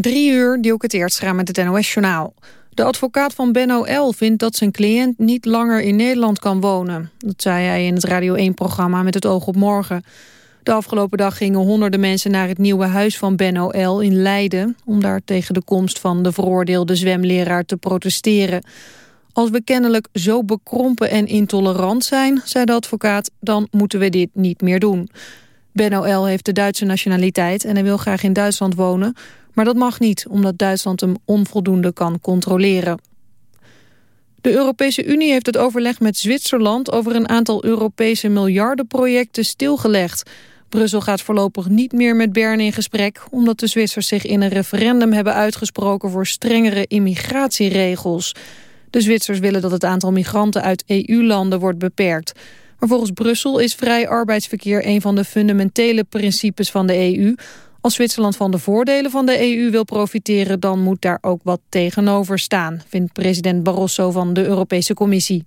Drie uur, die ook het eerst gaan met het NOS-journaal. De advocaat van Ben L. vindt dat zijn cliënt niet langer in Nederland kan wonen. Dat zei hij in het Radio 1-programma Met het oog op morgen. De afgelopen dag gingen honderden mensen naar het nieuwe huis van Ben L. in Leiden... om daar tegen de komst van de veroordeelde zwemleraar te protesteren. Als we kennelijk zo bekrompen en intolerant zijn, zei de advocaat... dan moeten we dit niet meer doen. Ben L. heeft de Duitse nationaliteit en hij wil graag in Duitsland wonen... Maar dat mag niet, omdat Duitsland hem onvoldoende kan controleren. De Europese Unie heeft het overleg met Zwitserland... over een aantal Europese miljardenprojecten stilgelegd. Brussel gaat voorlopig niet meer met Bern in gesprek... omdat de Zwitsers zich in een referendum hebben uitgesproken... voor strengere immigratieregels. De Zwitsers willen dat het aantal migranten uit EU-landen wordt beperkt... Maar volgens Brussel is vrij arbeidsverkeer een van de fundamentele principes van de EU. Als Zwitserland van de voordelen van de EU wil profiteren... dan moet daar ook wat tegenover staan, vindt president Barroso van de Europese Commissie.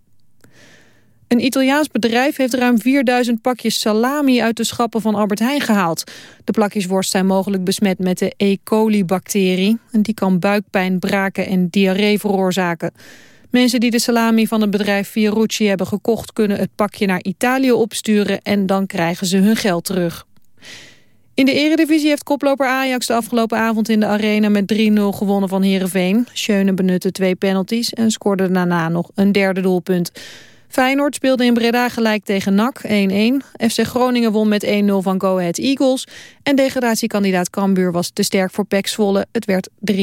Een Italiaans bedrijf heeft ruim 4000 pakjes salami uit de schappen van Albert Heijn gehaald. De plakjes worst zijn mogelijk besmet met de E. coli-bacterie. En die kan buikpijn, braken en diarree veroorzaken. Mensen die de salami van het bedrijf Fiorucci hebben gekocht... kunnen het pakje naar Italië opsturen en dan krijgen ze hun geld terug. In de eredivisie heeft koploper Ajax de afgelopen avond in de arena met 3-0 gewonnen van Heerenveen. Schöne benutte twee penalties en scoorde daarna nog een derde doelpunt. Feyenoord speelde in Breda gelijk tegen NAC 1-1. FC Groningen won met 1-0 van Go Ahead Eagles. En degradatiekandidaat Cambuur was te sterk voor Pek Zwolle. Het werd 3-1.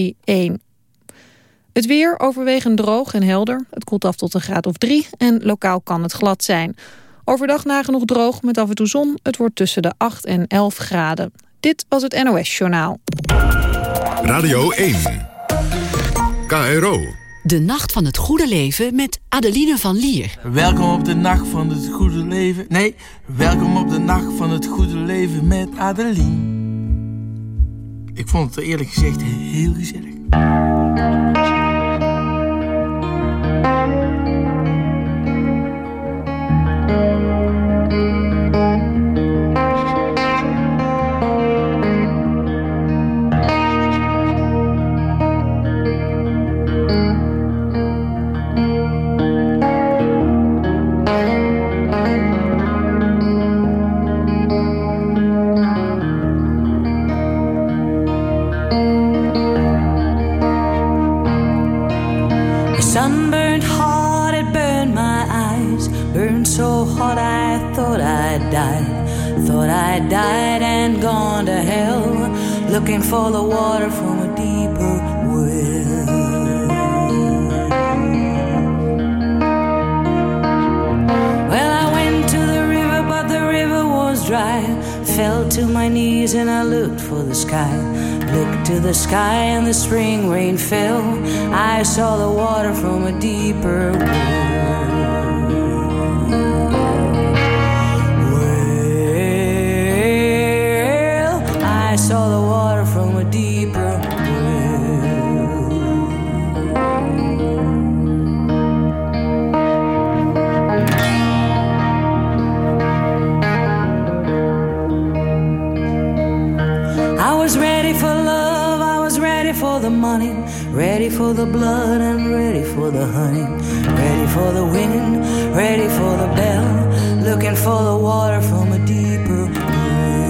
Het weer overwegend droog en helder. Het koelt af tot een graad of 3 en lokaal kan het glad zijn. Overdag nagenoeg droog met af en toe zon. Het wordt tussen de 8 en 11 graden. Dit was het NOS Journaal. Radio 1. KRO. De Nacht van het Goede Leven met Adeline van Lier. Welkom op de Nacht van het Goede Leven. Nee, welkom op de Nacht van het Goede Leven met Adeline. Ik vond het eerlijk gezegd heel gezellig. Looking for the water from a deeper well. Well, I went to the river, but the river was dry. Fell to my knees and I looked for the sky. Looked to the sky and the spring rain fell. I saw the water from a deeper well. The money, ready for the blood and ready for the honey. Ready for the winning, ready for the bell. Looking for the water from a deeper well.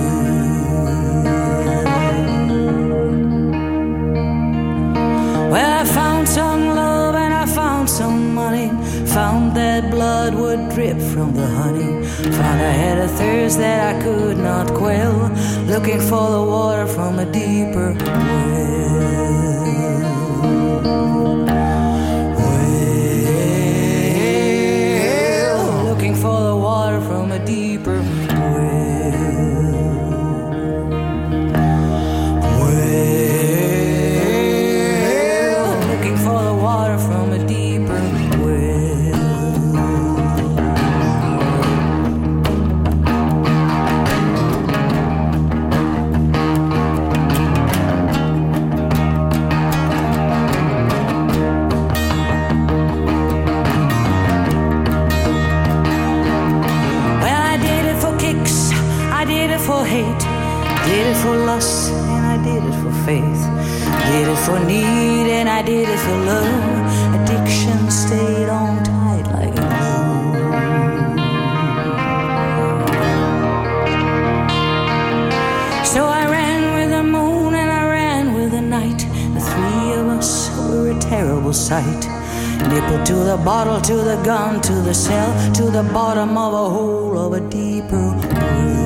Well, I found some love and I found some money. Found that blood would drip from the honey. Found I had a thirst that I could not quell. Looking for the water from a deeper well. For need and I did it for love. Addiction stayed on tight like a glue. So I ran with the moon and I ran with the night. The three of us were a terrible sight. Nipple to the bottle, to the gun, to the cell, to the bottom of a hole of a deeper looking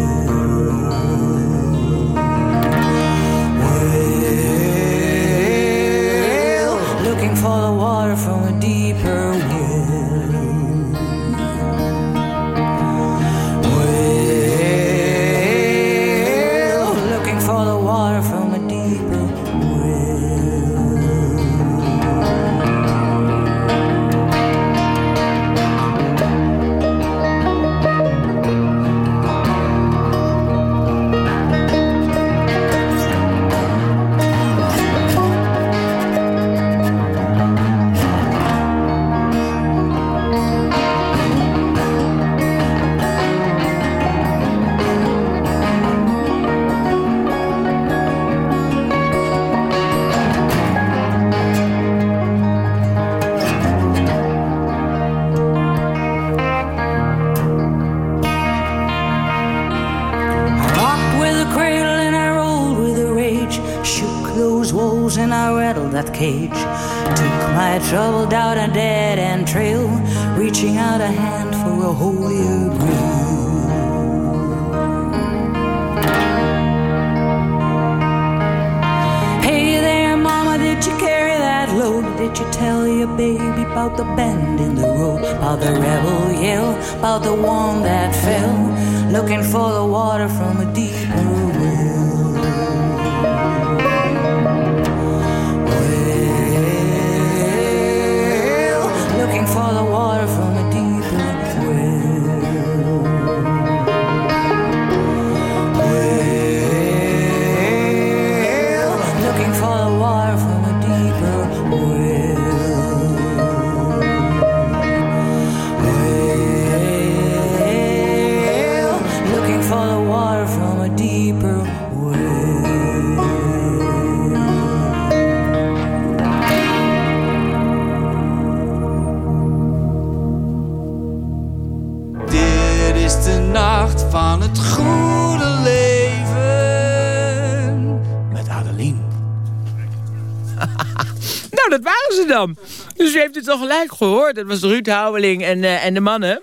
Dus u heeft het al gelijk gehoord. Dat was Ruud Houweling en, eh, en de mannen.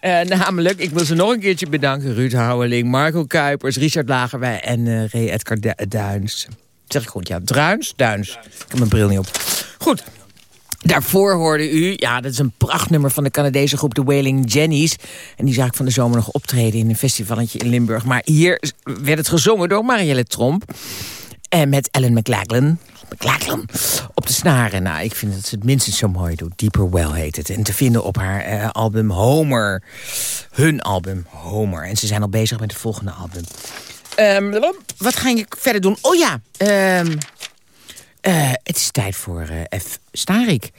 Eh, namelijk, ik wil ze nog een keertje bedanken. Ruud Houweling, Marco Kuipers, Richard Lagerwij en eh Ray Edgar Du- Duins. Zeg ik goed, ja. Druins? Duins. Ik heb mijn bril niet op. Goed. Daarvoor hoorde u, ja, dat is een prachtnummer van de Canadese groep The Wailing Jennies. En die zag ik van de zomer nog optreden in een festivalletje in Limburg. Maar hier werd het gezongen door Marielle Tromp. En met Ellen McLachlan. Op de snaren. Nou, ik vind dat ze het minstens zo mooi doet. Deeper Well heet het. En te vinden op haar eh, album Homer. Hun album Homer. En ze zijn al bezig met het volgende album. Ehm, wat ga je verder doen? Oh ja, ehm, eh, het is tijd voor eh, F. Starik.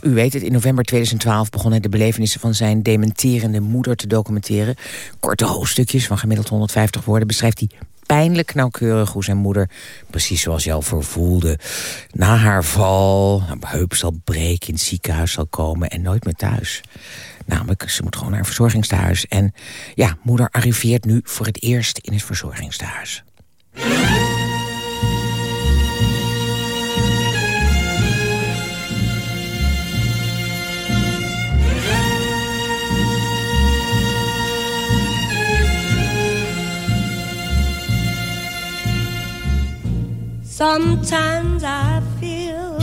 U weet het, in november 2012 begon hij de belevenissen van zijn dementerende moeder te documenteren. Korte hoofdstukjes van gemiddeld 150 woorden beschrijft hij pijnlijk nauwkeurig hoe zijn moeder, precies zoals jou voelde, na haar val, een heup zal breken, in het ziekenhuis zal komen en nooit meer thuis. Namelijk, ze moet gewoon naar een verzorgingstehuis. En ja, moeder arriveert nu voor het eerst in het verzorgingstehuis. Sometimes I feel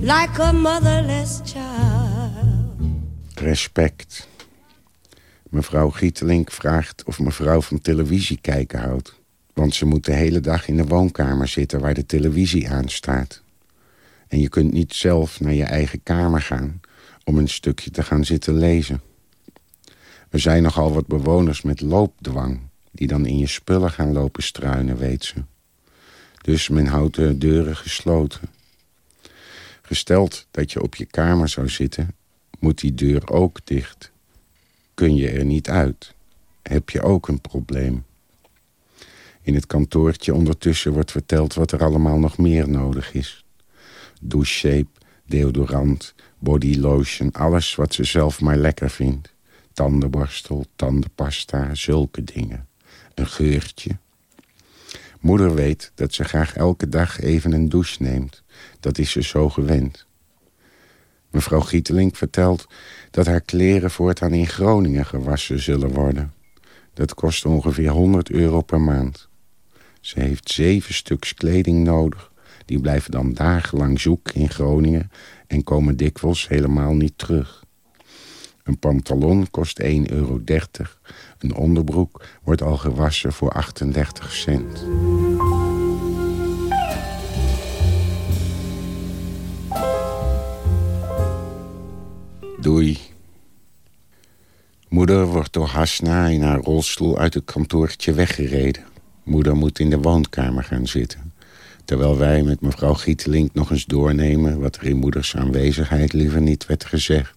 like a motherless child. Respect. Mevrouw Gietelink vraagt of mevrouw van televisie kijken houdt. Want ze moet de hele dag in de woonkamer zitten waar de televisie aanstaat. En je kunt niet zelf naar je eigen kamer gaan om een stukje te gaan zitten lezen. Er zijn nogal wat bewoners met loopdwang... die dan in je spullen gaan lopen struinen, weet ze. Dus men houdt de deuren gesloten. Gesteld dat je op je kamer zou zitten, moet die deur ook dicht. Kun je er niet uit, heb je ook een probleem. In het kantoortje ondertussen wordt verteld wat er allemaal nog meer nodig is. Doucheshape, deodorant, body lotion, alles wat ze zelf maar lekker vindt. Tandenborstel, tandenpasta, zulke dingen. Een geurtje. Moeder weet dat ze graag elke dag even een douche neemt. Dat is ze zo gewend. Mevrouw Gietelink vertelt dat haar kleren voortaan in Groningen gewassen zullen worden. Dat kost ongeveer 100 euro per maand. Ze heeft zeven stuks kleding nodig. Die blijven dan dagenlang zoek in Groningen en komen dikwijls helemaal niet terug. Een pantalon kost 1,30 euro. Een onderbroek wordt al gewassen voor 38 cent. Doei. Moeder wordt door Hasna in haar rolstoel uit het kantoortje weggereden. Moeder moet in de woonkamer gaan zitten. Terwijl wij met mevrouw Gietelink nog eens doornemen... wat er in moeders aanwezigheid liever niet werd gezegd.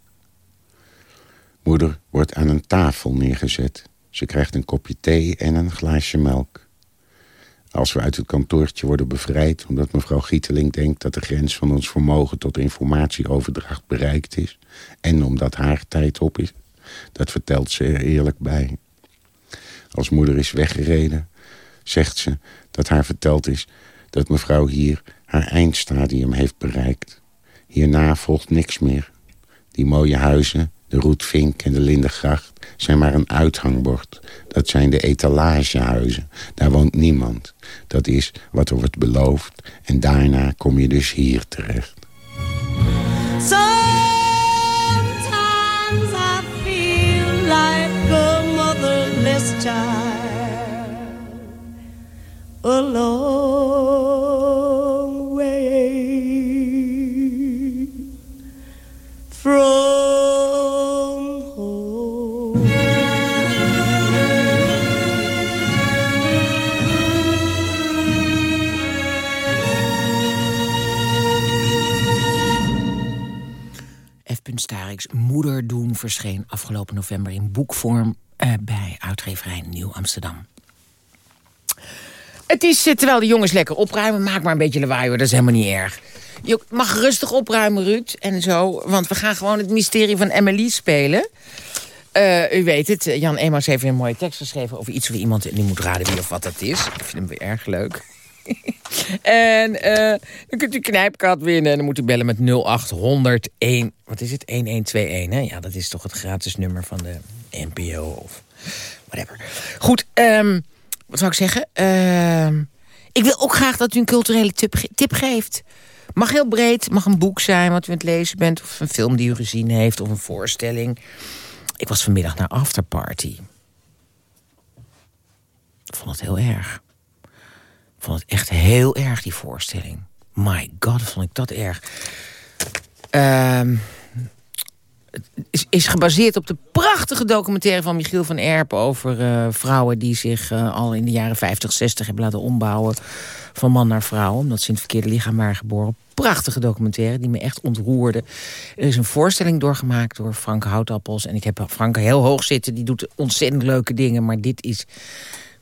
Moeder wordt aan een tafel neergezet. Ze krijgt een kopje thee en een glaasje melk. Als we uit het kantoortje worden bevrijd... omdat mevrouw Gieteling denkt dat de grens van ons vermogen... tot informatieoverdracht bereikt is... en omdat haar tijd op is, dat vertelt ze er eerlijk bij. Als moeder is weggereden, zegt ze dat haar verteld is... dat mevrouw hier haar eindstadium heeft bereikt. Hierna volgt niks meer. Die mooie huizen, de Roetvink en de Lindegracht zijn maar een uithangbord. Dat zijn de etalagehuizen. Daar woont niemand. Dat is wat er wordt beloofd. En daarna kom je dus hier terecht. Sometimes I feel like a motherless child. A long way from F. Stariks Moeder doen verscheen afgelopen november in boekvorm eh, bij uitgeverij Nieuw Amsterdam. Het is, eh, terwijl de jongens lekker opruimen, maak maar een beetje lawaai dat is helemaal niet erg. Je mag rustig opruimen, Ruud, en zo, want we gaan gewoon het mysterie van Emily spelen. Eh, u weet het, Jan Emaus heeft een mooie tekst geschreven over iets of iemand... en die moet raden wie of wat dat is. Ik vind hem weer erg leuk. en eh, dan kunt u knijpkat winnen. En dan moet u bellen met 0800 1... Wat is het? 1121, hè? Ja, dat is toch het gratis nummer van de NPO of whatever. Goed, ehm, wat zou ik zeggen? Ehm, ik wil ook graag dat u een culturele tip, tip geeft. Mag heel breed, mag een boek zijn wat u aan het lezen bent... of een film die u gezien heeft, of een voorstelling. Ik was vanmiddag naar Afterparty. Ik vond het heel erg. Vond het echt heel erg, die voorstelling. My god, vond ik dat erg. Ehm, het is, is gebaseerd op de prachtige documentaire van Michiel van Erp... over eh, vrouwen die zich eh, al in de jaren 50, 60 hebben laten ombouwen... van man naar vrouw, omdat ze in het verkeerde lichaam waren geboren. Prachtige documentaire die me echt ontroerde. Er is een voorstelling doorgemaakt door Frank Houtappels... en ik heb Frank heel hoog zitten, die doet ontzettend leuke dingen... maar dit is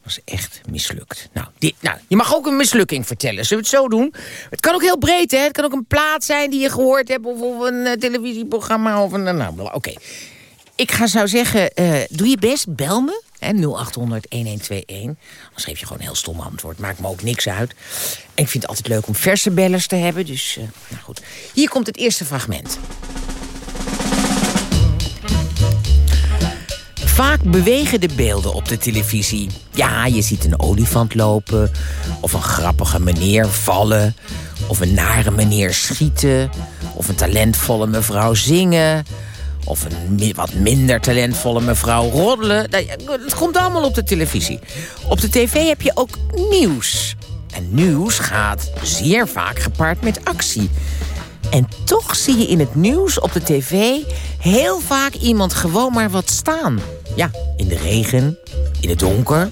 was echt mislukt. Nou, dit, nou, je mag ook een mislukking vertellen. Zullen we het zo doen? Het kan ook heel breed, hè? Het kan ook een plaat zijn die je gehoord hebt... of, een eh, televisieprogramma of een... nou, Oké. Ik ga zou zeggen, eh, doe je best, bel me. hè, 0800-1121. Dan geef je gewoon een heel stom antwoord. Maakt me ook niks uit. Ik vind het altijd leuk om verse bellers te hebben. Dus, eh, nou goed. Hier komt het eerste fragment. Vaak bewegen de beelden op de televisie. Ja, je ziet een olifant lopen, of een grappige meneer vallen... of een nare meneer schieten, of een talentvolle mevrouw zingen... of een wat minder talentvolle mevrouw roddelen. Het komt allemaal op de televisie. Op de tv heb je ook nieuws. En nieuws gaat zeer vaak gepaard met actie... En toch zie je in het nieuws op de tv heel vaak iemand gewoon maar wat staan. Ja, in de regen, in het donker.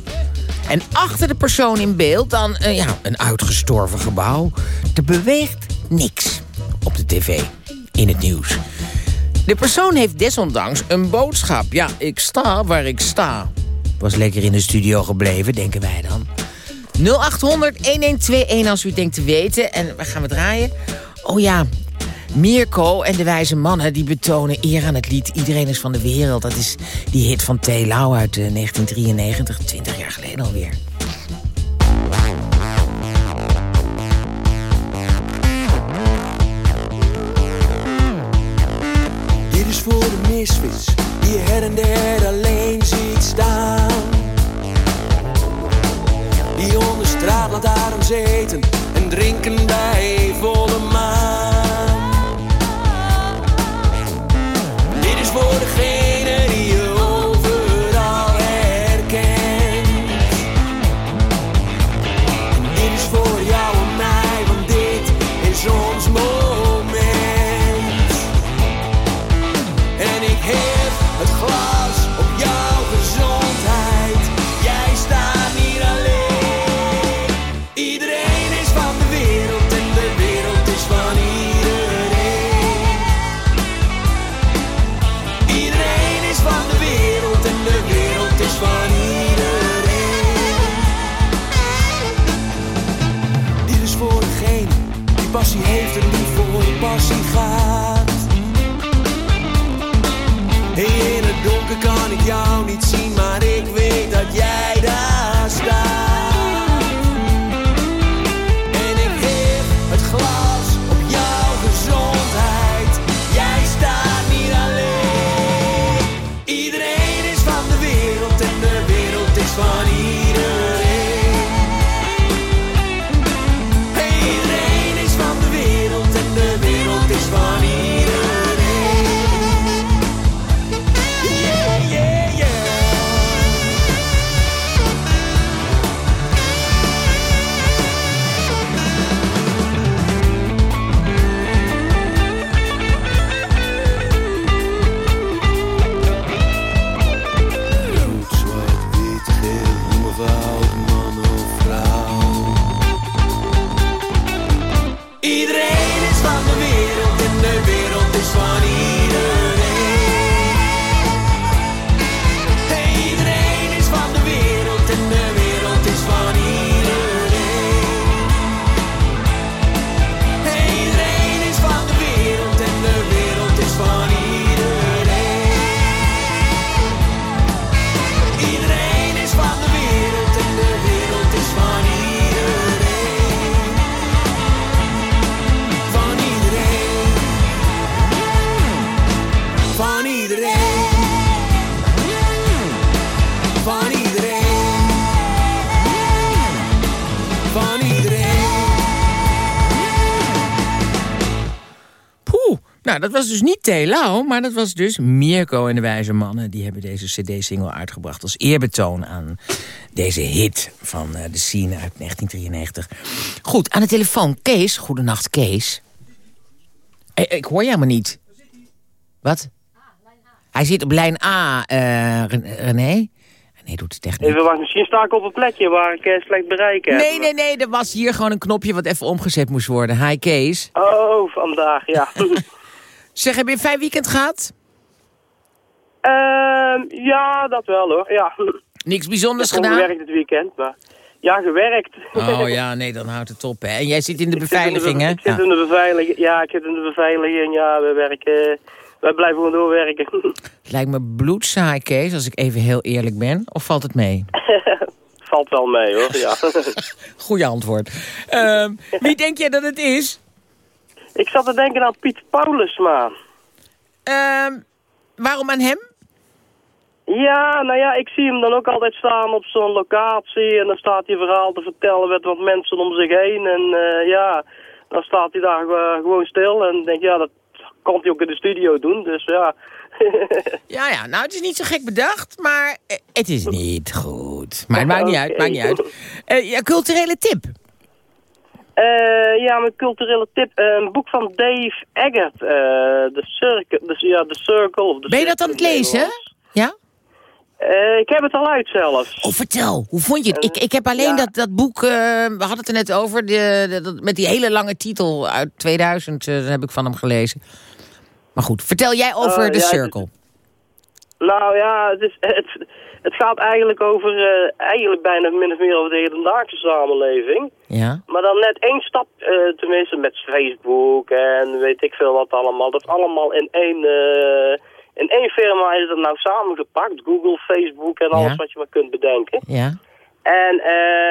En achter de persoon in beeld dan eh, ja, een uitgestorven gebouw. Er beweegt niks op de tv, in het nieuws. De persoon heeft desondanks een boodschap. Ja, ik sta waar ik sta. Was lekker in de studio gebleven, denken wij dan. 0800 1121 als u denkt te weten. En waar gaan we draaien? Oh ja, Mirko en de wijze mannen die betonen eer aan het lied Iedereen is van de wereld. Dat is die hit van T. Lau uit eh, 1993, 20 jaar geleden alweer. Dit is voor de misfits die je her en der alleen ziet staan. Die onder straatlantaarn zeten en drinken bij volle maan. Hey, in het donker kan ik nou dat was dus niet Telau, maar dat was dus Mirko en de Wijze Mannen. Die hebben deze cd-single uitgebracht als eerbetoon aan deze hit van eh, de scene uit 1993. Goed, aan de telefoon Kees. Goedenacht Kees. Eh, ik hoor je helemaal niet. Wat? Hij zit op lijn A, Ren- René. Nee, doet het echt niet. Even misschien sta ik op een plekje waar ik eh, slecht bereik heb. Nee, nee, nee, er was hier gewoon een knopje wat even omgezet moest worden. Hi Kees. Oh, vandaag, ja. Zeg, heb je een fijn weekend gehad? Ehm, ja, dat wel hoor, ja. Niks bijzonders Ik heb gedaan? gewerkt dit weekend, maar... Ja, gewerkt. Oh ja, nee, dan houdt het op. Hè. En jij zit in de Ik beveiliging, be- hè? Ik zit in de beveiliging, ja, ik zit in de beveiliging, ja, we werken... Wij blijven gewoon doorwerken. Het lijkt me bloedsaai, Kees, als ik even heel eerlijk ben. Of valt het mee? Valt wel mee hoor, ja. Goeie antwoord. Ehm, wie denk jij dat het is? Ik zat te denken aan Piet Paulusma. Ehm, waarom aan hem? Ja, nou ja, ik zie hem dan ook altijd staan op zo'n locatie en dan staat hij verhaal te vertellen met wat mensen om zich heen. En eh, ja, dan staat hij daar gewoon stil en denk ja, dat kan hij ook in de studio doen, dus ja. Ja, ja, nou, het is niet zo gek bedacht, maar eh, het is niet goed. Maar het maakt niet uit, maakt niet uit. Eh, ja, culturele tip. Eh, ja, mijn culturele tip, eh, een boek van Dave Eggert, eh The Circle, dus, ja, The Circle of The Ben je dat aan het lezen? Ja? Eh, ik heb het al uit zelfs. Oh, vertel. Hoe vond je het? Ik, ik heb alleen ja. dat, dat boek, we hadden het er net over, de, met die hele lange titel uit 2000, eh, dat heb ik van hem gelezen. Maar goed, vertel jij over Oh, The ja, het- Circle. Nou ja, het is, het, Het gaat eigenlijk over, eh, eigenlijk bijna min of meer over de hedendaagse samenleving. Ja? Maar dan net één stap, eh, tenminste met Facebook en weet ik veel wat allemaal. Dat allemaal in één, eh, in één firma is het nou samengepakt. Google, Facebook en alles Ja. wat je maar kunt bedenken. Ja? En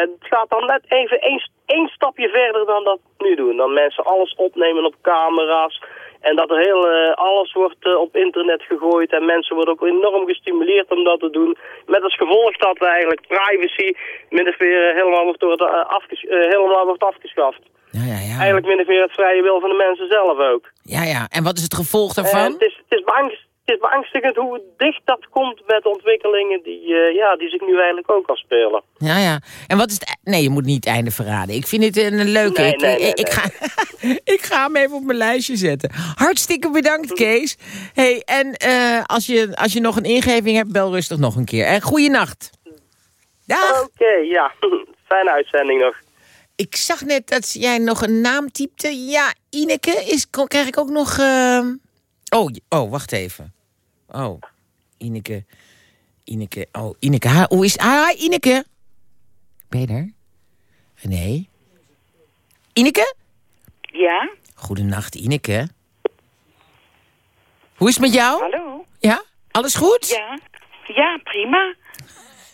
het gaat dan net even één, één stapje verder dan dat nu doen. Dan mensen alles opnemen op camera's. En dat er heel, eh, alles wordt eh, op internet gegooid. En mensen worden ook enorm gestimuleerd om dat te doen. Met als gevolg dat eigenlijk privacy min of meer eh, helemaal wordt, door het, helemaal wordt afgeschaft. Ja, ja, ja. Eigenlijk min of meer het vrije wil van de mensen zelf ook. Ja, ja. En wat is het gevolg daarvan? het, is, het, is beangst- het is beangstigend hoe dicht dat komt met ontwikkelingen die, eh, ja, die zich nu eigenlijk ook afspelen. Ja, ja. En wat is het... e- Nee, je moet niet het einde verraden. Ik vind het een leuke. Nee, ik, nee, nee, ik, ik ga, ik ga hem even op mijn lijstje zetten. Hartstikke bedankt, Kees. Hey, en eh, als, je, als je nog een ingeving hebt, bel rustig nog een keer. En goeienacht. Dag. Oké, ja. Fijne uitzending nog. Ik zag net dat jij nog een naam typte. Ja, Ineke. Is, krijg ik ook nog... eh, Oh, oh, wacht even. Oh, Ineke. Ineke. Oh, Ineke. Ha, hoe is... Ah, Ineke. Ben je er? Nee. Ineke? Ja? Goedenacht, Ineke. Hoe is het met jou? Hallo? Ja? Alles goed? Ja? Ja, prima.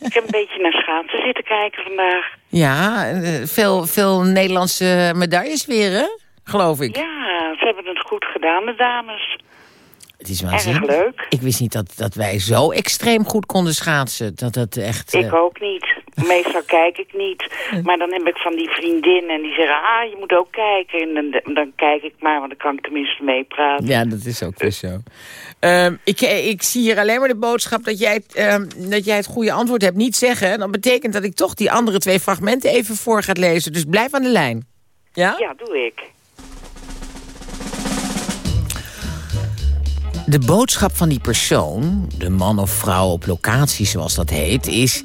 Ik heb een beetje naar schaatsen zitten kijken vandaag. Ja, eh, veel, veel Nederlandse medailles weer, hè? Geloof ik. Ja, ze hebben het goed gedaan, de dames. Het is Erg waanzinnig. leuk. Ik wist niet dat, dat wij zo extreem goed konden schaatsen. Dat dat echt... Ik eh, ook niet. Meestal kijk ik niet. Maar dan heb ik van die vriendinnen en die zeggen... ah, je moet ook kijken. En dan, dan kijk ik maar, want dan kan ik tenminste meepraten. Ja, dat is ook weer zo. Ehm, ik, ik zie hier alleen maar de boodschap dat jij, het, ehm, dat jij het goede antwoord hebt. Niet zeggen, dat betekent dat ik toch die andere twee fragmenten even voor ga lezen. Dus blijf aan de lijn. Ja? Ja, doe ik. De boodschap van die persoon, de man of vrouw op locatie zoals dat heet, is...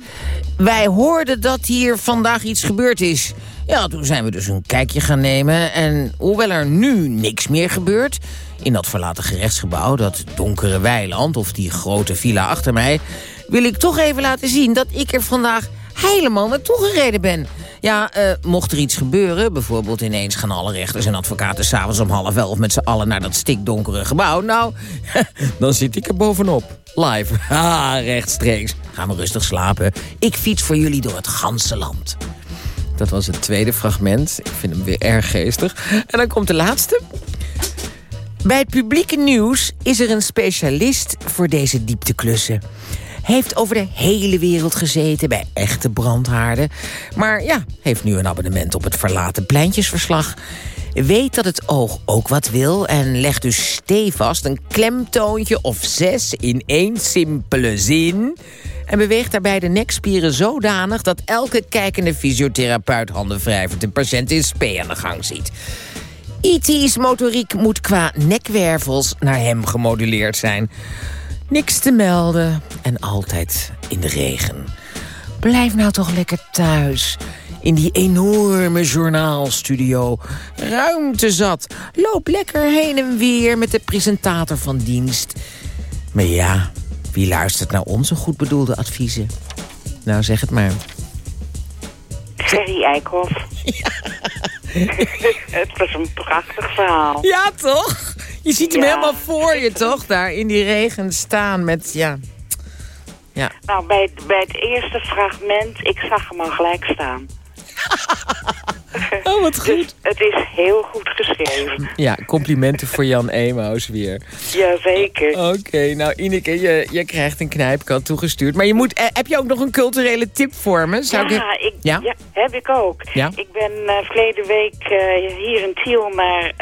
Wij hoorden dat hier vandaag iets gebeurd is. Ja, toen zijn we dus een kijkje gaan nemen. En hoewel er nu niks meer gebeurt... in dat verlaten gerechtsgebouw, dat donkere weiland... of die grote villa achter mij... wil ik toch even laten zien dat ik er vandaag helemaal naartoe gereden ben. Ja, eh, mocht er iets gebeuren, bijvoorbeeld ineens gaan alle rechters en advocaten... s'avonds om half elf met z'n allen naar dat stikdonkere gebouw... nou, dan zit ik er bovenop. Live. Ha, rechtstreeks. Gaan we rustig slapen. Ik fiets voor jullie door het ganse land. Dat was het tweede fragment. Ik vind hem weer erg geestig. En dan komt de laatste. Bij het publieke nieuws is er een specialist voor deze diepteklussen. Heeft over de hele wereld gezeten bij echte brandhaarden. Maar ja, heeft nu een abonnement op het verlaten pleintjesverslag. Weet dat het oog ook wat wil en legt dus stevast een klemtoontje of zes in één simpele zin. En beweegt daarbij de nekspieren zodanig dat elke kijkende fysiotherapeut handen wrijvend een patiënt in spe aan de gang ziet. E.T.'s motoriek moet qua nekwervels naar hem gemoduleerd zijn. Niks te melden en altijd in de regen. Blijf nou toch lekker thuis. In die enorme journaalstudio. Ruimte zat. Loop lekker heen en weer met de presentator van dienst. Maar ja, wie luistert naar onze goed bedoelde adviezen? Nou, zeg het maar. Gerry Eikhoff. het was een prachtig verhaal. Ja, toch? Je ziet hem Ja. helemaal voor je, toch? Daar in die regen staan met, ja... Ja, Nou, bij, bij het eerste fragment, ik zag hem al gelijk staan. oh, wat goed. Dus het is heel goed geschreven. Ja, complimenten voor Jan Emaus weer. Jazeker. Oké, nou Ineke, je, je krijgt een knijpkat toegestuurd. Maar je moet, eh, heb je ook nog een culturele tip voor me? Zou ja, ik... ik, Ja? ja? heb ik ook. Ja? Ik ben eh, verleden week eh, hier in Tiel naar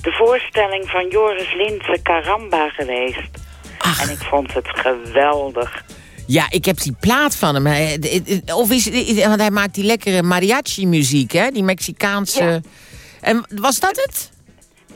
de voorstelling van Joris Linse Caramba geweest. En ik vond het geweldig. Ja, ik heb die plaat van hem. Hij- eh, eh, Of is, want hij maakt die lekkere mariachi-muziek, hè? Die Mexicaanse... Ja. En was dat het?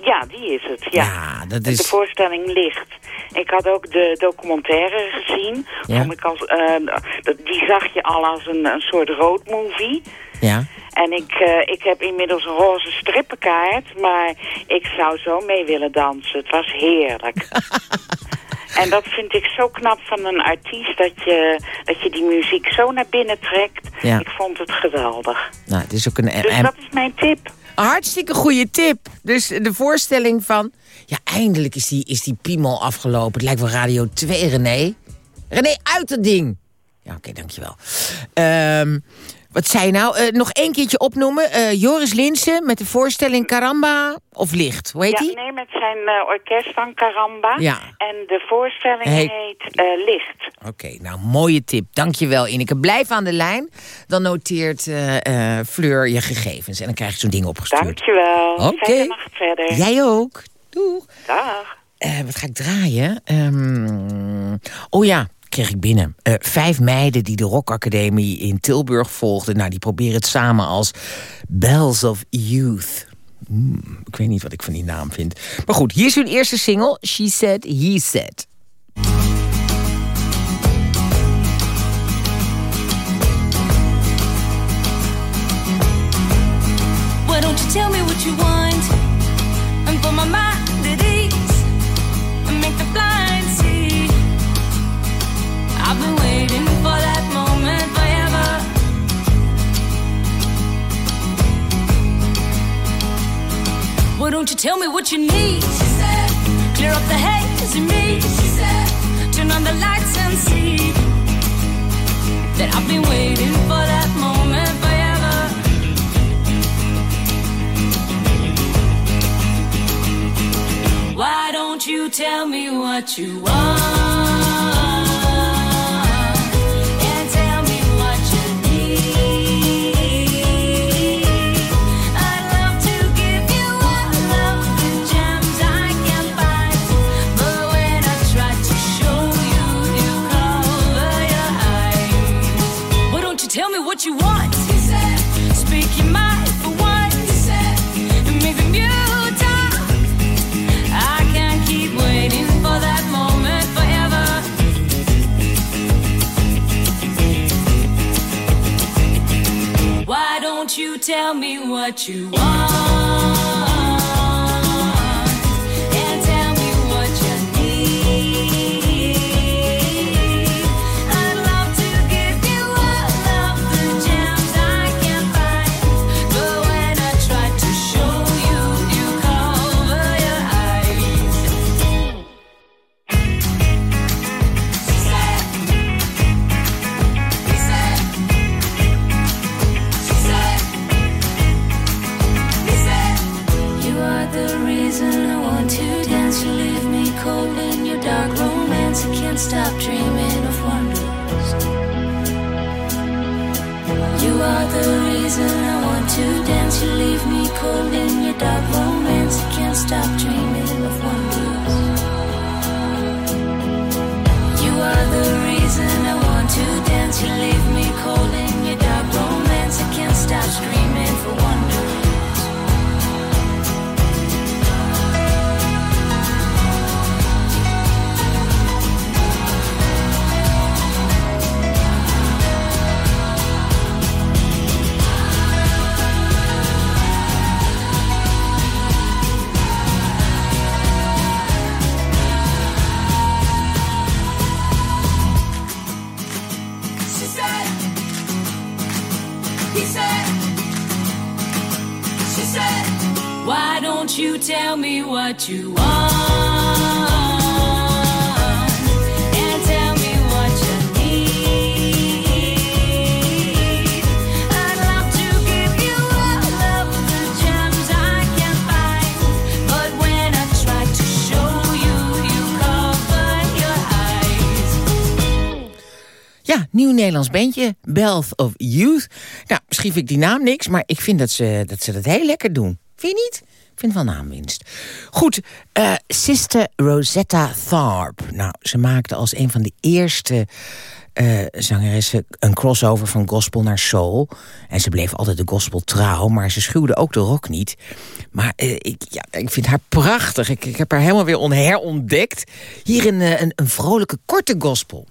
Ja, die is het. Ja, Ja, dat is... De voorstelling ligt. Ik had ook de documentaire gezien. Ja. Vond ik als, eh, dat, die zag je al als een, een soort roadmovie. Ja. En ik, eh, ik heb inmiddels een roze strippenkaart, maar ik zou zo mee willen dansen. Het was heerlijk. En dat vind ik zo knap van een artiest, dat je, dat je die muziek zo naar binnen trekt. Ja. Ik vond het geweldig. Nou, het is ook een... Dus dat is mijn tip. Een hartstikke goede tip. Dus de voorstelling van... Ja, eindelijk is die, is die piemel afgelopen. Het lijkt wel Radio 2, René. René, uit dat ding. Ja, oké, dankjewel. Ehm wat zei je nou? Eh, nog één keertje opnoemen. Eh, Joris Linsen met de voorstelling Caramba of Licht. Hoe heet ja, die? nee, met zijn eh, orkest van Caramba. Ja. En de voorstelling Heet- heet Licht. Oké, nou, mooie tip. Dankjewel, Ineke. Blijf aan de lijn. Dan noteert Fleur je gegevens. En dan krijg je zo'n ding opgestuurd. Dankjewel. Oké. Fijne nacht verder. Jij ook. Doeg. Dag. Wat ga ik draaien? Ehm, oh ja, kreeg ik binnen. Eh, vijf meiden die de Rock Academie in Tilburg volgden. Nou, die proberen het samen als Bells of Youth. Hmm, ik weet niet wat ik van die naam vind. Maar goed, hier is hun eerste single. She Said, He Said. Why don't you tell me what you want and put my Why don't you tell me what you need? She said, Clear up the haze in me. She said, Turn on the lights and see that I've been waiting for that moment forever. Why don't you tell me what you want? Tell me what you want? To dance. You leave me cold in your dark romance. I can't stop dreaming of wonders. You are the reason I want to dance. You leave nieuw Nederlands bandje, Bells of Youth. Nou, vind ik die naam niks, maar ik vind dat ze dat, ze dat heel lekker doen. Vind je niet? Ik vind wel naamwinst. Goed, eh, Sister Rosetta Tharpe. Nou, ze maakte als een van de eerste eh, zangeressen een crossover van gospel naar soul. En ze bleef altijd de gospel trouw, maar ze schuwde ook de rock niet. Maar eh, ik, ja, ik vind haar prachtig. Ik, ik heb haar helemaal weer on herontdekt. Hier eh, een, een vrolijke, korte gospel.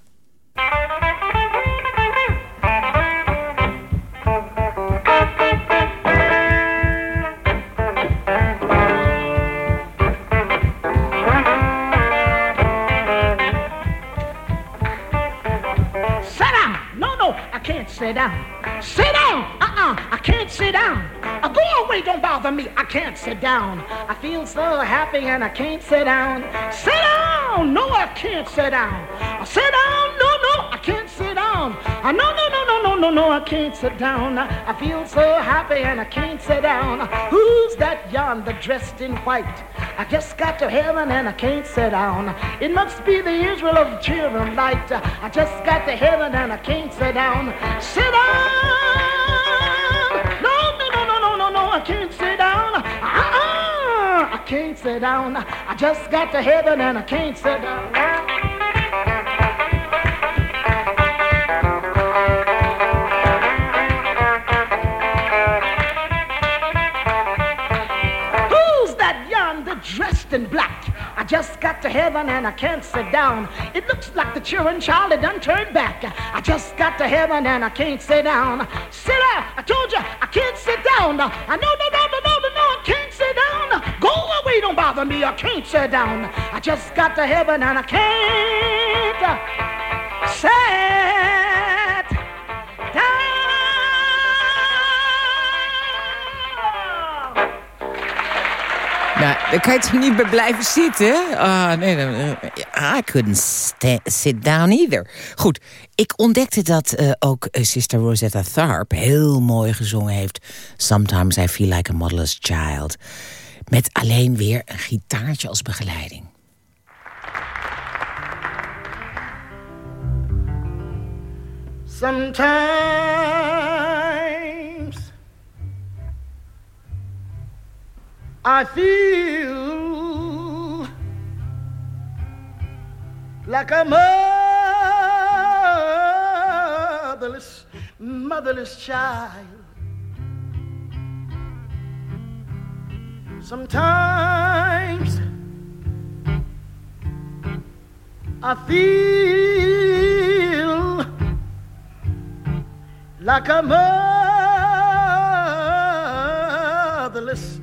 Sit down. Sit down! Uh-uh, I can't sit down. Uh, go away, don't bother me. I can't sit down. I feel so happy and I can't sit down. Sit down! No, I can't sit down. Uh, sit down! No, no, I can't sit down. Uh, no, no, no, no, no, no, no, I can't sit down. Uh, I feel so happy and I can't sit down. Uh, Who's that yonder dressed in white? I just got to heaven and I can't sit down. It must be the Israel of children light. Uh, I just got to heaven and I can't sit down. Sit down! No, no, no, no, no, no, no, I can't sit down. Uh-uh, I can't sit down. I just got to heaven and I can't sit down. In black? I just got to heaven and I can't sit down. It looks like the children Charlie done turned back. I just got to heaven and I can't sit down. Sit down! I told you I can't sit down. I no no no no no no no I can't sit down. Go away, don't bother me. I can't sit down. I just got to heaven and I can't uh, sit Nou, daar kan je toch niet bij blijven zitten? Ah, nee, dan, eh, I couldn't sit down either. Goed, ik ontdekte dat eh, ook eh, Sister Rosetta Tharpe heel mooi gezongen heeft. Sometimes I feel like a motherless child. Met alleen weer een gitaartje als begeleiding. Sometimes I feel like a motherless, motherless child. Sometimes I feel like a motherless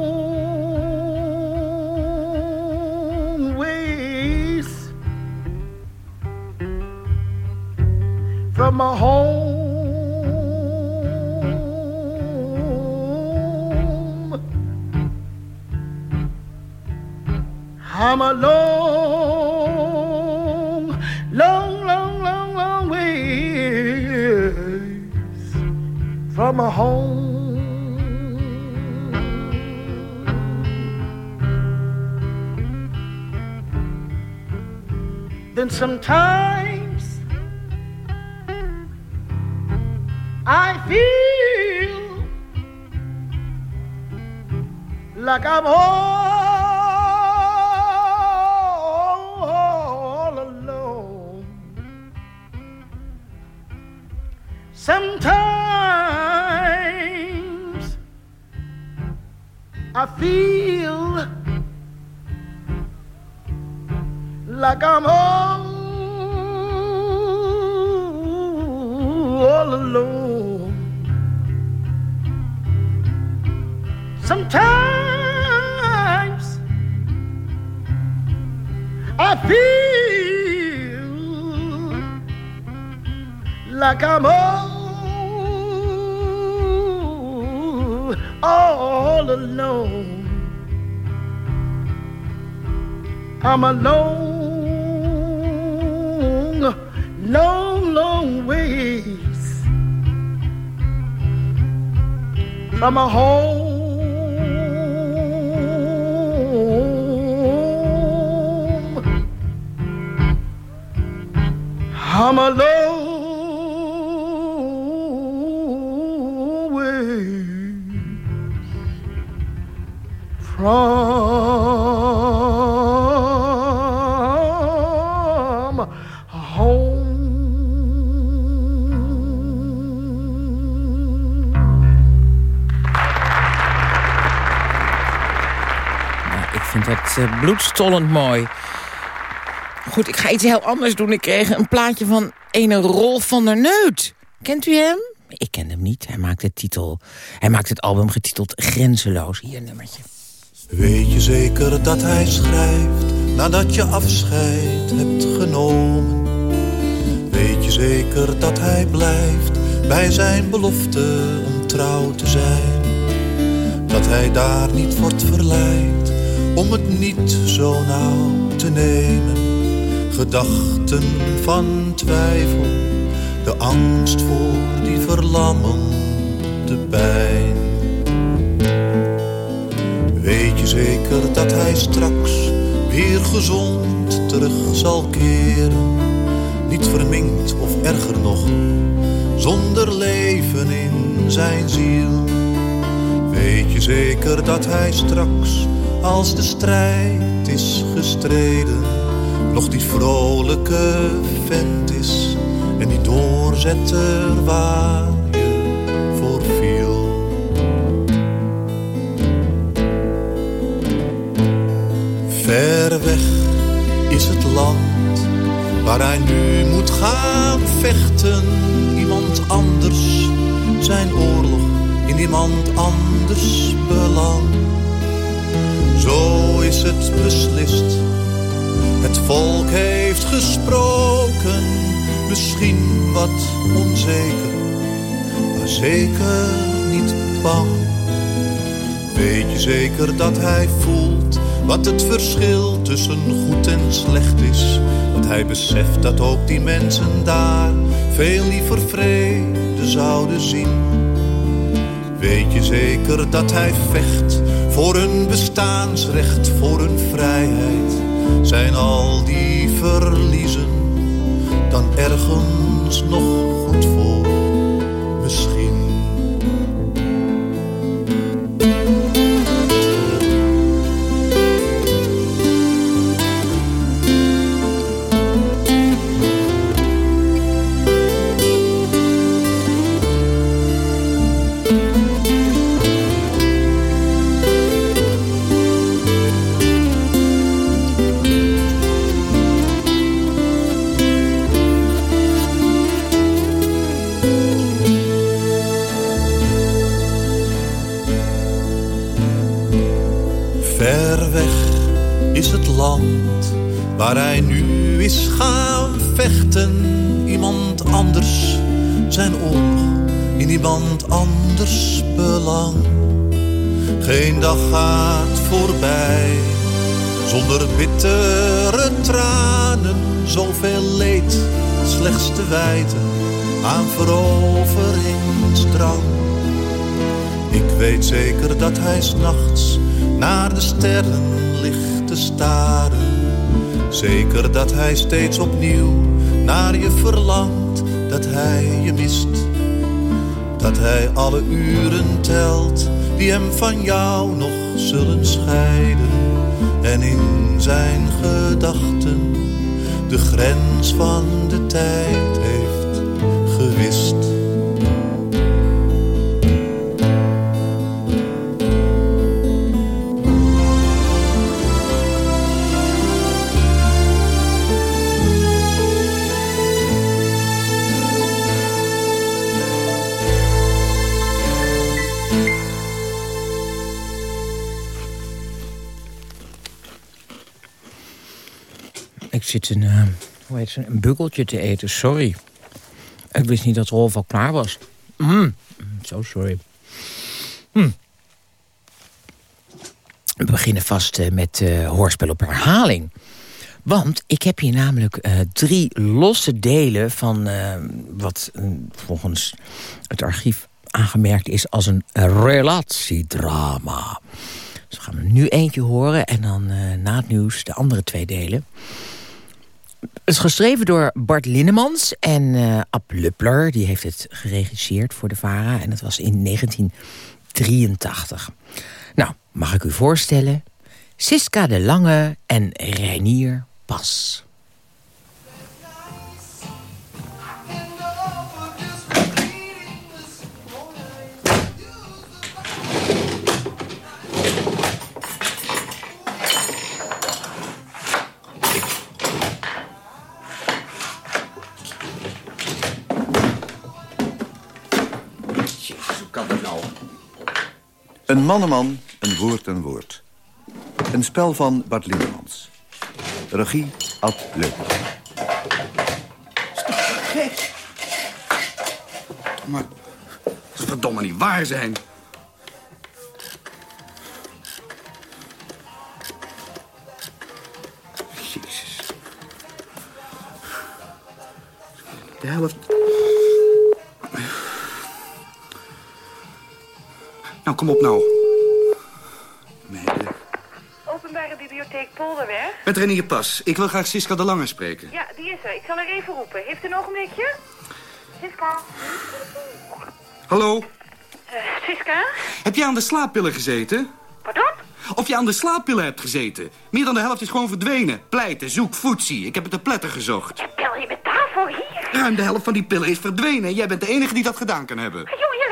from my home. I'm a long, long, long, long, long ways from my home. Then sometimes like I'm all alone. Sometimes I feel like I'm all, all alone. Sometimes I feel like I'm all, all alone. I'm a long, long, long ways from a home. I'm a long way from home. het eh, bloedstollend mooi. Goed, ik ga iets heel anders doen. Ik kreeg een plaatje van ene Rolf van der Neut. Kent u hem? Ik ken hem niet. Hij maakt, het titel, hij maakt het album getiteld Grenzeloos. Hier een nummertje. Weet je zeker dat hij schrijft nadat je afscheid hebt genomen? Weet je zeker dat hij blijft bij zijn belofte om trouw te zijn? Dat hij daar niet wordt verleid om het niet zo nauw te nemen? Gedachten van twijfel, de angst voor die verlammende pijn. Weet je zeker dat hij straks weer gezond terug zal keren? Niet verminkt of erger nog, zonder leven in zijn ziel. Weet je zeker dat hij straks, als de strijd is gestreden, nog die vrolijke vent is en die doorzetter waar je voor viel? Ver weg is het land waar hij nu moet gaan vechten. Iemand anders zijn oorlog in iemand anders belang. Zo is het beslist. Het volk heeft gesproken, misschien wat onzeker, maar zeker niet bang. Weet je zeker dat hij voelt wat het verschil tussen goed en slecht is? Dat hij beseft dat ook die mensen daar veel liever vrede zouden zien. Weet je zeker dat hij vecht voor hun bestaansrecht, voor hun vrijheid? Zijn al die verliezen dan ergens nog goed voor? Waar hij nu is gaan vechten. Iemand anders zijn oorlog, in iemand anders belang. Geen dag gaat voorbij zonder bittere tranen. Zoveel leed slechts te wijten aan veroveringsdrang. Ik weet zeker dat hij s'nachts naar de sterren ligt Zeker dat hij steeds opnieuw naar je verlangt, dat hij je mist. Dat hij alle uren telt die hem van jou nog zullen scheiden. En in zijn gedachten de grens van de tijd zit een, eh, hoe heet ze, een bukkeltje te eten, sorry. Ik wist niet dat Rolf al klaar was. Mm. Zo sorry. Hm. We beginnen vast eh, met eh, hoorspel op herhaling. Want ik heb hier namelijk drie losse delen van wat eh, volgens het archief aangemerkt is als een relatiedrama. Dus we gaan er nu eentje horen en dan na het nieuws de andere twee delen. Het is geschreven door Bart Linnemans en eh Ab. Die heeft het geregisseerd voor de VARA en dat was in 1983. Nou, mag ik u voorstellen? Siska de Lange en Reinier Pas. Een manneman, een woord een woord. Een spel van Bart Liedemans. Regie Ad Leupler. Gek. Maar dat is verdomme niet waar zijn. Jezus. De helft... Nou, kom op nou. Openbare bibliotheek Polderweg? Met Renier Pas. Ik wil graag Siska de Lange spreken. Ja, die is er. Ik zal haar even roepen. Heeft u een ogenblikje? Siska? Hallo? Eh, Siska? Heb jij aan de slaappillen gezeten? Pardon? Of je aan de slaappillen hebt gezeten. Meer dan de helft is gewoon verdwenen. Pleiten, zoek, voetsie. Ik heb het te pletter gezocht. Bel je me daarvoor hier? Ruim de helft van die pillen is verdwenen. En jij bent de enige die dat gedaan kan hebben. Ah, jongen?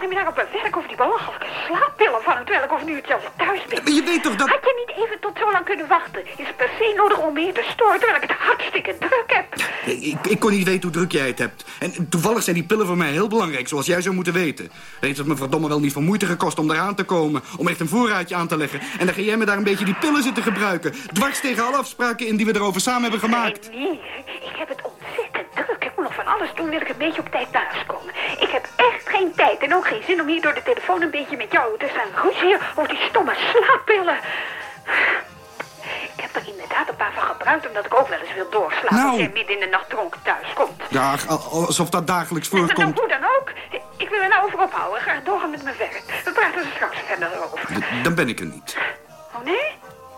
Je me op mijn werk over die belachelijke slaappillen van terwijl ik over nu hetzelfde thuis ben? Maar je weet toch dat... Had je niet even tot zo lang kunnen wachten? Is het per se nodig om hier te storen... terwijl ik het hartstikke druk heb? Ik, ik kon niet weten hoe druk jij het hebt. En toevallig zijn die pillen voor mij heel belangrijk, zoals jij zou moeten weten. Heeft het me verdomme wel niet van moeite gekost om eraan te komen. Om echt een voorraadje aan te leggen. En dan ga jij me daar een beetje die pillen zitten gebruiken. Dwars tegen alle afspraken in die we erover samen hebben gemaakt. Nee, ik heb het ontzettend druk. Ik moet nog van alles doen, wil ik een beetje op tijd thuiskomen. Ik heb echt geen tijd en ook geen zin om hier door de telefoon een beetje met jou te staan ruzie over die stomme slaappillen. Ik heb er inderdaad een paar van gebruikt, omdat ik ook wel eens wil doorslapen Nou. als jij midden in de nacht dronken thuis komt. Ja, al- alsof dat dagelijks Nou, voorkomt. hoe dan ook. Ik wil er nou over ophouden. Graag doorgaan met mijn werk. We praten er straks verder over. D- Dan ben ik er niet. Oh nee?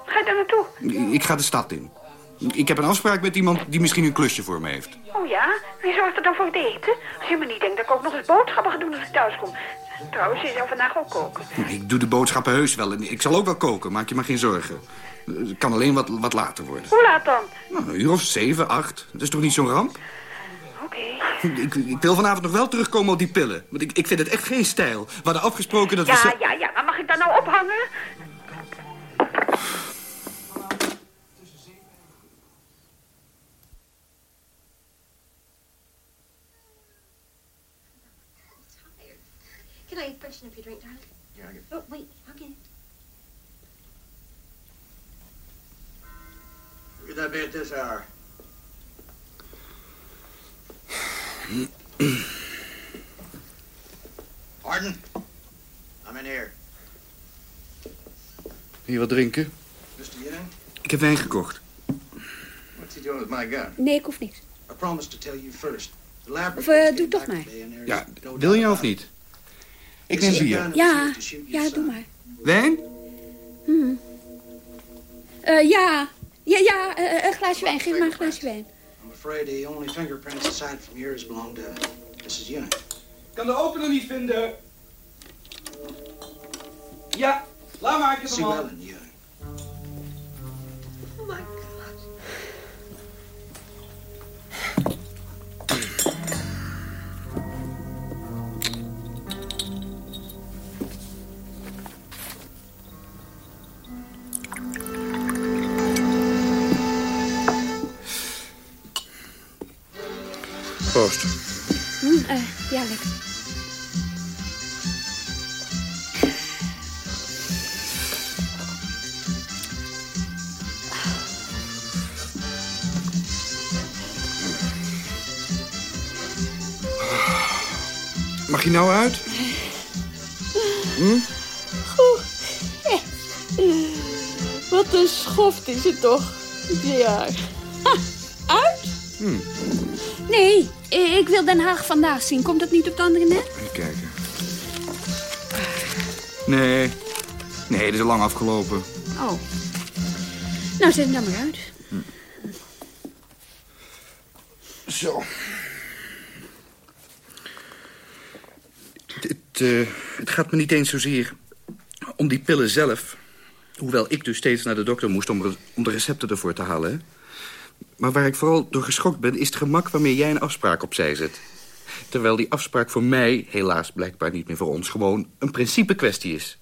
Ga je daar naartoe? Ik ga de stad in. Ik heb een afspraak met iemand die misschien een klusje voor me heeft. Oh ja? Wie zorgt er dan voor het eten? Als je me niet denkt dat ik ook nog eens boodschappen ga doen als ik thuis kom. Trouwens, je zou vandaag ook koken. Ik doe de boodschappen heus wel. En ik zal ook wel koken, maak je maar geen zorgen. Het kan alleen wat, wat later worden. Hoe laat dan? Nou, een uur of zeven, acht. Dat is toch niet zo'n ramp? Oké. Ik, ik wil vanavond nog wel terugkomen op die pillen. Want ik, ik vind het echt geen stijl. We hadden afgesproken dat we... Ja, ja, ja. Maar mag ik daar nou ophangen? Can I freshen up your drink, darling? Yeah, I get Oh, wait. Okay. Could that be at this hour? Arden, I'm in here. Wil je wat drinken? Mr. Young, Ik heb wijn gekocht. what's he doing with my gun? Nee, ik hoef niks. I promised to tell you first. The Of eh, doe toch maar. Ja, wil je of niet? Ik neem bier. Ja, ja, doe maar. Wijn? Mhm. Eh, ja, ja, ja, eh, een glaasje wijn. Geef maar een glaasje wijn. I'm afraid the only fingerprints aside from yours belong to Mrs. Young. kan de opener niet vinden. Ja, laat maar, ik heb hem Sue al. Oh my Proost. Hm, eh, ja, lekker. Mag je nou uit? Hm? Goed. Wat een schoft is het toch? Ja. Ha, uit? Hm. Nee, eh, ik wil Den Haag vandaag zien. Komt dat niet op het andere net? Even kijken. Nee. Nee, dat is al lang afgelopen. Oh. Nou, zet hem dan maar uit. Zo. Het, eh, het gaat me niet eens zozeer om die pillen zelf. Hoewel ik dus steeds naar de dokter moest om, om de recepten ervoor te halen. Maar waar ik vooral door geschokt ben... is het gemak waarmee jij een afspraak opzij zet. Terwijl die afspraak voor mij, helaas blijkbaar niet meer voor ons... gewoon een principe kwestie is.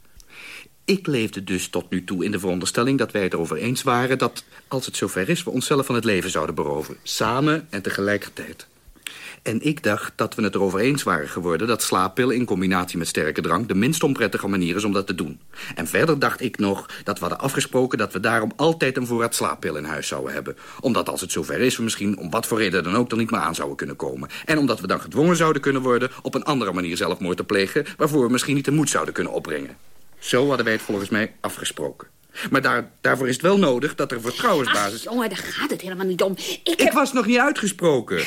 Ik leefde dus tot nu toe in de veronderstelling dat wij het erover eens waren... dat als het zover is, we onszelf van het leven zouden beroven. Samen en tegelijkertijd. En ik dacht dat we het erover eens waren geworden... dat slaappillen in combinatie met sterke drank... de minst onprettige manier is om dat te doen. En verder dacht ik nog dat we hadden afgesproken... dat we daarom altijd een voorraad slaappillen in huis zouden hebben. Omdat als het zover is... we misschien om wat voor reden dan ook er niet meer aan zouden kunnen komen. En omdat we dan gedwongen zouden kunnen worden... op een andere manier zelfmoord te plegen... waarvoor we misschien niet de moed zouden kunnen opbrengen. Zo hadden wij het volgens mij afgesproken. Maar daar, daarvoor is het wel nodig dat er vertrouwensbasis... Ach, jongen, daar gaat het helemaal niet om. Ik, Ik was nog niet uitgesproken.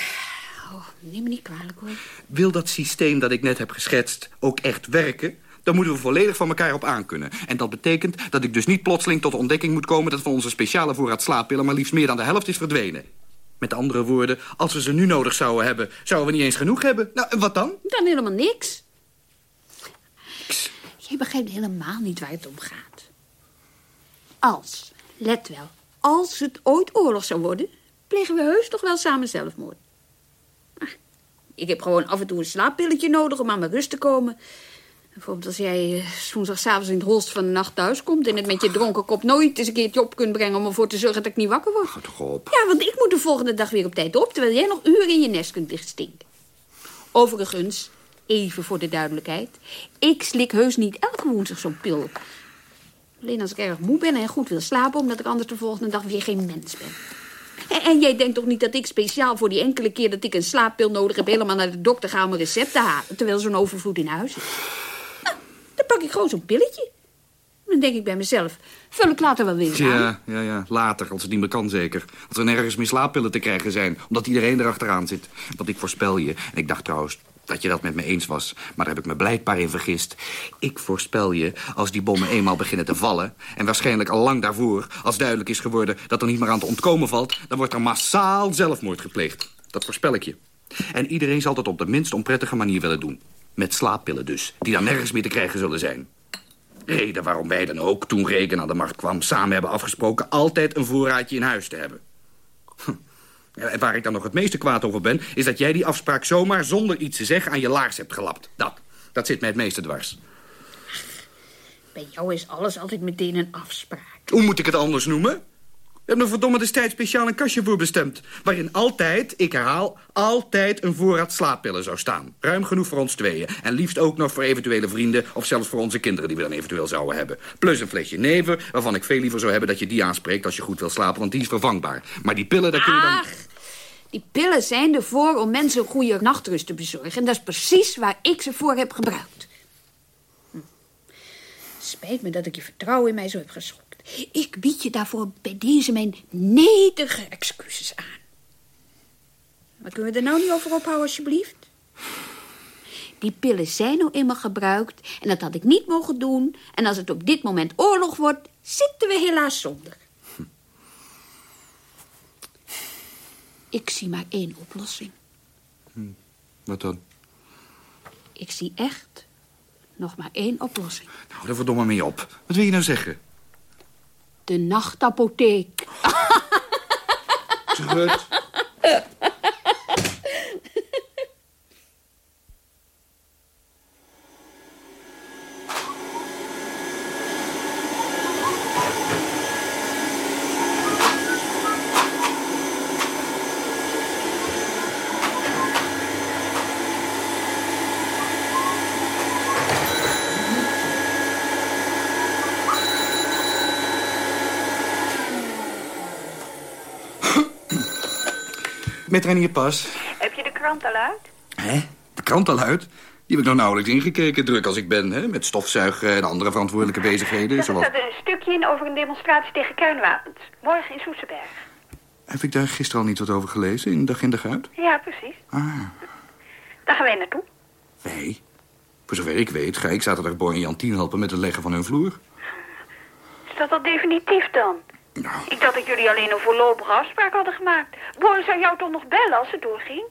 Neem me niet kwalijk, hoor. Wil dat systeem dat ik net heb geschetst ook echt werken... dan moeten we volledig van elkaar op aankunnen. En dat betekent dat ik dus niet plotseling tot de ontdekking moet komen... dat van onze speciale voorraad slaappillen maar liefst meer dan de helft is verdwenen. Met andere woorden, als we ze nu nodig zouden hebben... zouden we niet eens genoeg hebben. Nou, en wat dan? Dan helemaal niks. Jij begrijpt helemaal niet waar het om gaat. Als, let wel, als het ooit oorlog zou worden... plegen we heus toch wel samen zelfmoord. Ik heb gewoon af en toe een slaappilletje nodig om aan mijn rust te komen. Bijvoorbeeld als jij eh, woensdagavond in het holst van de nacht thuis komt... en het met je dronken kop nooit eens een keertje op kunt brengen... om ervoor te zorgen dat ik niet wakker word. Toch op. Ja, want ik moet de volgende dag weer op tijd op... terwijl jij nog uren in je nest kunt liggen stinken. Overigens, even voor de duidelijkheid... ik slik heus niet elke woensdag zo'n pil. Alleen als ik erg moe ben en goed wil slapen... omdat ik anders de volgende dag weer geen mens ben. En, en jij denkt toch niet dat ik speciaal voor die enkele keer... dat ik een slaappil nodig heb... helemaal naar de dokter ga om een recept te halen... terwijl zo'n overvloed in huis is? Nou, dan pak ik gewoon zo'n pilletje. Dan denk ik bij mezelf... vul ik later wel weer eens aan. Ja, ja, ja. Later, als het niet meer kan zeker. Als er nergens meer slaappillen te krijgen zijn. Omdat iedereen erachteraan zit. Want ik voorspel je. En ik dacht trouwens dat je dat met me eens was. Maar daar heb ik me blijkbaar in vergist. Ik voorspel je, als die bommen eenmaal beginnen te vallen... en waarschijnlijk al lang daarvoor, als duidelijk is geworden... dat er niet meer aan te ontkomen valt... dan wordt er massaal zelfmoord gepleegd. Dat voorspel ik je. En iedereen zal dat op de minst onprettige manier willen doen. Met slaappillen dus, die dan nergens meer te krijgen zullen zijn. Reden waarom wij dan ook, toen Regen aan de macht kwam... samen hebben afgesproken altijd een voorraadje in huis te hebben. Hm. En waar ik dan nog het meeste kwaad over ben... is dat jij die afspraak zomaar zonder iets te zeggen aan je laars hebt gelapt. Dat, dat zit mij het meeste dwars. Bij jou is alles altijd meteen een afspraak. Hoe moet ik het anders noemen? We hebben er verdomme destijds speciaal een kastje voor bestemd... waarin altijd, ik herhaal, altijd een voorraad slaappillen zou staan. Ruim genoeg voor ons tweeën. En liefst ook nog voor eventuele vrienden... of zelfs voor onze kinderen die we dan eventueel zouden hebben. Plus een flesje neven, waarvan ik veel liever zou hebben... dat je die aanspreekt als je goed wil slapen, want die is vervangbaar. Maar die pillen, daar kun je dan... Ach, die pillen zijn ervoor om mensen een goede nachtrust te bezorgen. En dat is precies waar ik ze voor heb gebruikt. Hm. Spijt me dat ik je vertrouwen in mij zo heb geschokt. Ik bied je daarvoor bij deze mijn nederige excuses aan. Maar kunnen we er nou niet over ophouden, alsjeblieft? Die pillen zijn nou eenmaal gebruikt en dat had ik niet mogen doen. En als het op dit moment oorlog wordt, zitten we helaas zonder. Ik zie maar één oplossing. Wat dan? Ik zie echt nog maar één oplossing. Nou, daar verdomme mee op. Wat wil je nou zeggen? De nachtapotheek. Trut. Met Renier Pas. Heb je de krant al uit? Hè? De krant al uit? Die heb ik nog nauwelijks ingekeken, druk als ik ben. Hè? Met stofzuigen en andere verantwoordelijke bezigheden. Er Zoals... staat een stukje in over een demonstratie tegen kernwapens. Morgen in Soesterberg. Heb ik daar gisteren al niet wat over gelezen, in Dag in Dag Uit? Ja, precies. Ah, Daar gaan wij naartoe. wij? Voor zover ik weet ga ik zaterdag Boy en Jantien helpen met het leggen van hun vloer. Is dat al definitief dan? Ik dacht dat jullie alleen een voorlopige afspraak hadden gemaakt. Boy zou jou toch nog bellen als het doorging?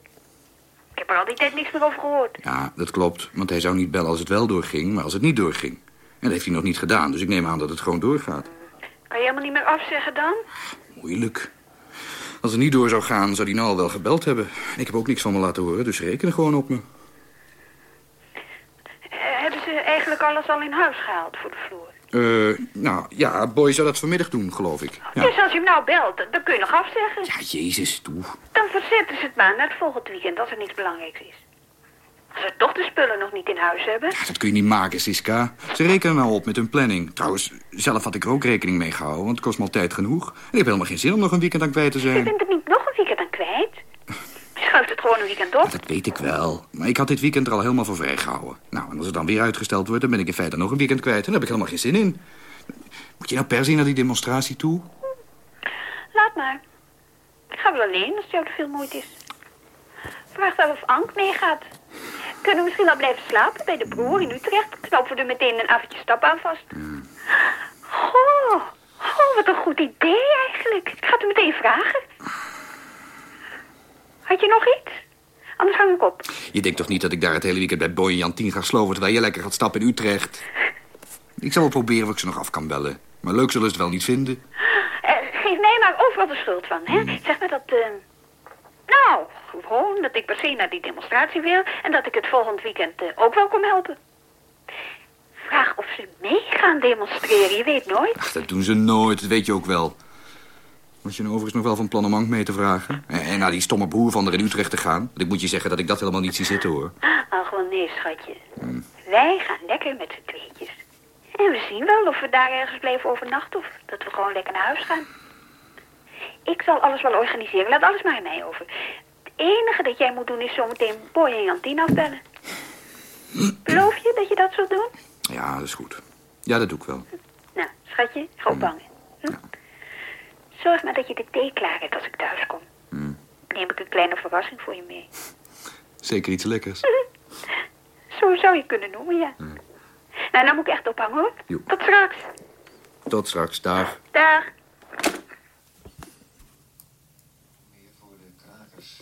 Ik heb er al die tijd niks meer over gehoord. Ja, dat klopt, want hij zou niet bellen als het wel doorging, maar als het niet doorging. En dat heeft hij nog niet gedaan, dus ik neem aan dat het gewoon doorgaat. Kan je helemaal niet meer afzeggen dan? Moeilijk. Als het niet door zou gaan, zou hij nou al wel gebeld hebben. Ik heb ook niks van me laten horen, dus reken gewoon op me. Eh, hebben ze eigenlijk alles al in huis gehaald voor de vloer? Eh, nou, ja, Boy zou dat vanmiddag doen, geloof ik. Ja. Dus als je hem nou belt, dan kun je nog afzeggen. Ja, jezus, toe. Dan verzetten ze het maar naar het volgende weekend als er niks belangrijks is. Als we toch de spullen nog niet in huis hebben. Dat kun je niet maken, Siska. Ze rekenen nou op met hun planning. Trouwens, zelf had ik er ook rekening mee gehouden, want het kost me al tijd genoeg. En ik heb helemaal geen zin om nog een weekend aan kwijt te Je zijn. bent er niet nog een weekend aan kwijt. Schuift het gewoon een weekend op. Dat weet ik wel. Maar ik had dit weekend er al helemaal voor vrijgehouden. Nou, en als het dan weer uitgesteld wordt, dan ben ik in feite nog een weekend kwijt. En daar heb ik helemaal geen zin in. Moet je nou per se naar die demonstratie toe? Laat maar. Ik ga wel alleen als het jou te veel moeite is. Vraag wel of Ank meegaat. Kunnen we misschien wel blijven slapen bij de broer in Utrecht? Knopen we er meteen een avondje stap aan vast. Oh, oh, wat een goed idee eigenlijk. Ik ga het hem meteen vragen. Had je nog iets? Anders hang ik op. Je denkt toch niet dat ik daar het hele weekend bij Boy en Jantien ga sloven... terwijl je lekker gaat stappen in Utrecht? Ik zal wel proberen of ik ze nog af kan bellen. Maar leuk zullen ze het wel niet vinden. Eh, geef mij maar overal de schuld van, hè? Zeg maar dat... eh, Nou, gewoon dat ik per se naar die demonstratie wil... en dat ik het volgend weekend eh, ook wel kom helpen. Vraag of ze mee gaan demonstreren, je weet nooit. Ach, dat doen ze nooit, dat weet je ook wel. Was je nou overigens nog wel van plan om Ank mee te vragen? En, en naar die stomme broer van er in Utrecht te gaan? Want ik moet je zeggen dat ik dat helemaal niet zie zitten, hoor. Ach, wel nee, schatje. Wij gaan lekker met z'n tweetjes. En we zien wel of we daar ergens blijven overnachten... of dat we gewoon lekker naar huis gaan. Ik zal alles wel organiseren. Laat alles maar aan mij over. Het enige dat jij moet doen is zometeen Boy en Jantien afbellen. Beloof je dat je dat zult doen? Ja, dat is goed. Ja, dat doe ik wel. Nou, schatje, ga ophangen. Hm? Zorg maar dat je de thee klaar hebt als ik thuis kom. Neem ik een kleine verrassing voor je mee. Zeker iets lekkers. Zo zou je kunnen noemen, ja. Nou, dan moet ik echt ophangen, hoor. Jo. Tot straks. Tot straks, dag. Dag.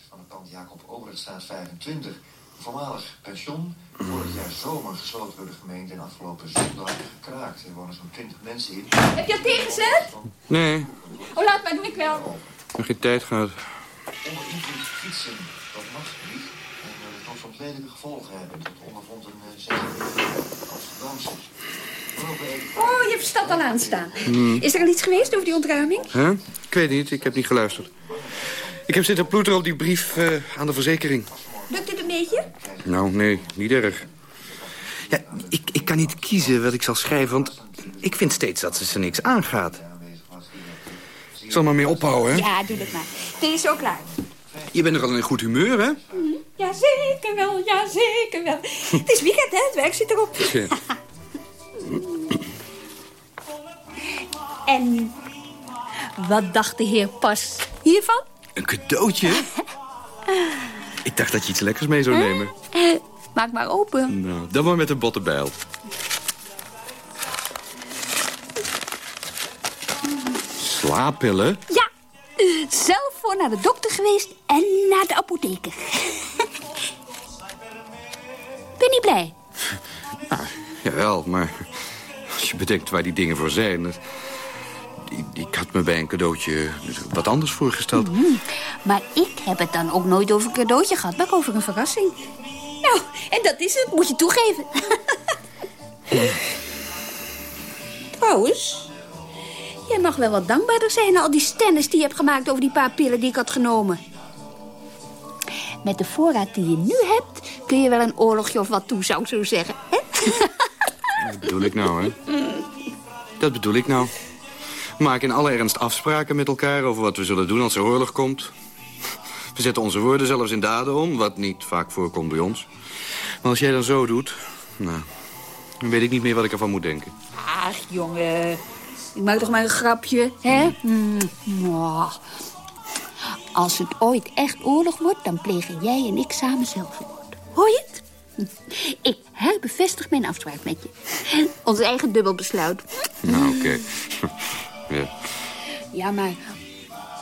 van het pand Jacob Overheidstraat 25. Voormalig pension. Vorig jaar zomer gesloten door de gemeente en afgelopen zondag gekraakt. Er wonen zo'n 20 mensen in. Heb je al tegenzet? Nee, Oh, laat maar, doe ik wel. ik heb geen tijd gehad. Onder invloed fietsen, dat mag niet. En uh, dat kan soms lelijke gevolgen hebben. Dat ondervond een uh, Amsterdamse. Oh, je hebt stad al aanstaan. Hmm. Is er al iets geweest over die ontruiming? Huh? Ik weet niet, ik heb niet geluisterd. Ik heb zitten ploeteren op die brief eh, aan de verzekering. Lukt het een beetje? Nou, nee, niet erg. Ja, ik, ik kan niet kiezen wat ik zal schrijven, want ik vind steeds dat ze ze niks aangaat. Ik zal maar mee ophouden, hè? Ja, doe het maar. Thee is ook klaar. Je bent er al in een goed humeur, hè? Ja, zeker wel, ja, zeker wel. Het is weekend, hè? Het werk zit erop. Ja. En wat dacht de heer Pas hiervan? Een cadeautje? ik dacht dat je iets lekkers mee zou nemen. Eh, maak maar open. Nou, dan maar met een botte bijl. Slaappillen? Ja, zelf voor naar de dokter geweest en naar de apotheker. ben je blij? Jawel, maar als je bedenkt waar die dingen voor zijn... dat- Ik had me bij een cadeautje wat anders voorgesteld. Mhm. Maar ik heb het dan ook nooit over een cadeautje gehad, maar over een verrassing. Nou, en dat is het, moet je toegeven. Trouwens, jij mag wel wat dankbaarder zijn... al die stennis die je hebt gemaakt over die paar pillen die ik had genomen. Met de voorraad die je nu hebt... kun je wel een oorlogje of wat toe, zou ik zo zeggen. Hè? Dat bedoel ik nou, hè? Dat bedoel ik nou. We maken in alle ernst afspraken met elkaar over wat we zullen doen als er oorlog komt. We zetten onze woorden zelfs in daden om, wat niet vaak voorkomt bij ons. Maar als jij dan zo doet, nou, dan weet ik niet meer wat ik ervan moet denken. Ach, jongen. Ik maak toch maar een grapje, hè? Mm, mwah. Als het ooit echt oorlog wordt, dan plegen jij en ik samen zelfmoord. Hoor je het? Ik herbevestig mijn afspraak met je. Ons eigen dubbelbesluit. Nou, oké. ja. Ja, maar